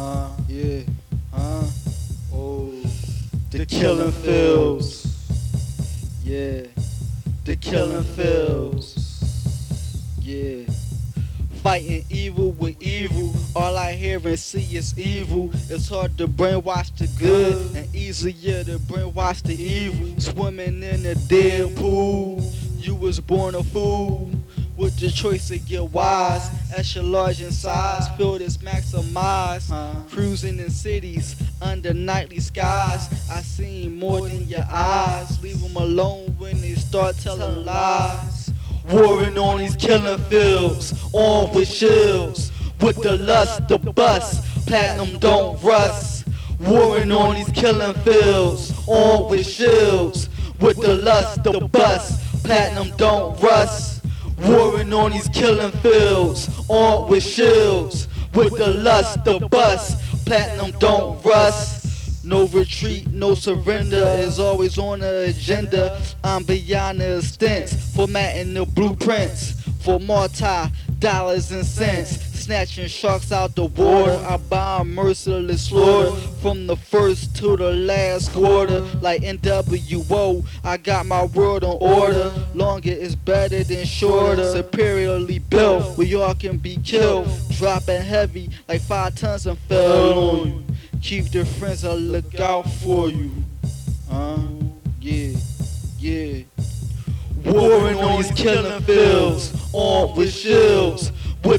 Uh, yeah, uh, oh, the killing fields. Yeah, the killing fields. Yeah. Fighting evil with evil. All I hear and see is evil. It's hard to brainwash the good and easier to brainwash the evil. Swimming in a dead pool. You was born a fool. With the choice to get wise, extra large in size, field is maximized. Cruising in cities under nightly skies. I seen more than your eyes. Leave them alone when they start telling lies. Warring on these killing fields, on with shields. With the lust, the bust, platinum don't rust. Warring on these killing fields, on with shields. With the lust, the bust, platinum don't rust. Warring on these killing fields, armed with shields. With the lust, the bust, platinum don't rust. No retreat, no surrender is always on the agenda. I'm beyond the stents, formatting the blueprints for multi dollars and cents. Snatching sharks out the water, I buy merciless slaughter from the first to the last quarter. Like NWO, I got my world on order. Longer is better than shorter. Superiorly built, we all can be killed. Dropping heavy like five tons and fell on you. Keep the friends a look out for you. Uh, yeah, yeah. Warring on these killing fields, armed with shields,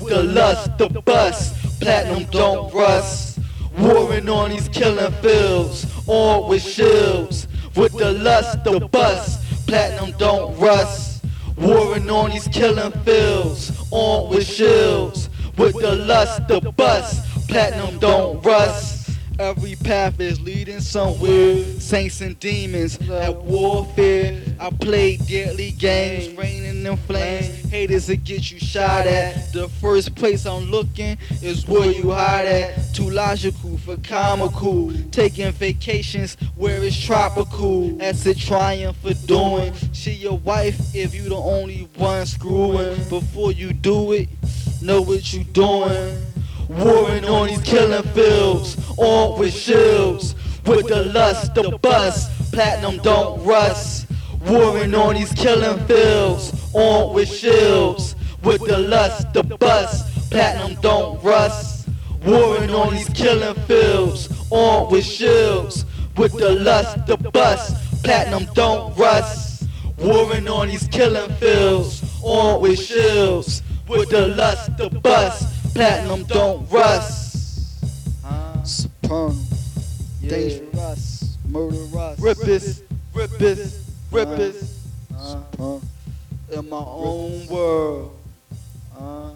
the lust, the bust, platinum don't rust. Warring on these killing fields, armed with shields, with the lust, the bust, platinum don't rust. Warring on these killing fields, armed with shields, with the lust, the bust, platinum don't rust. Every path is leading somewhere. Saints and demons at warfare. I play deadly games, raining in flames. Haters that get you shot at. The first place I'm looking is where you hide at. Too logical for comical. Taking vacations where it's tropical. That's a triumph for doing. She your wife if you the only one screwing. Before you do it, know what you doing. Warring on these killing fields, armed with shields, with the lust, the bust, platinum don't rust. Warring on these killing fields, armed with shields, with the lust, the bust, platinum don't rust. Warring on these killing fields, armed with shields, with the lust, the bust, platinum don't rust. Warring on these killing fields, armed with shields, with the lust, the bust, platinum don't rust. Supernal, dangerous, murderous, ripist, ripist, ripist. In my own world. Uh,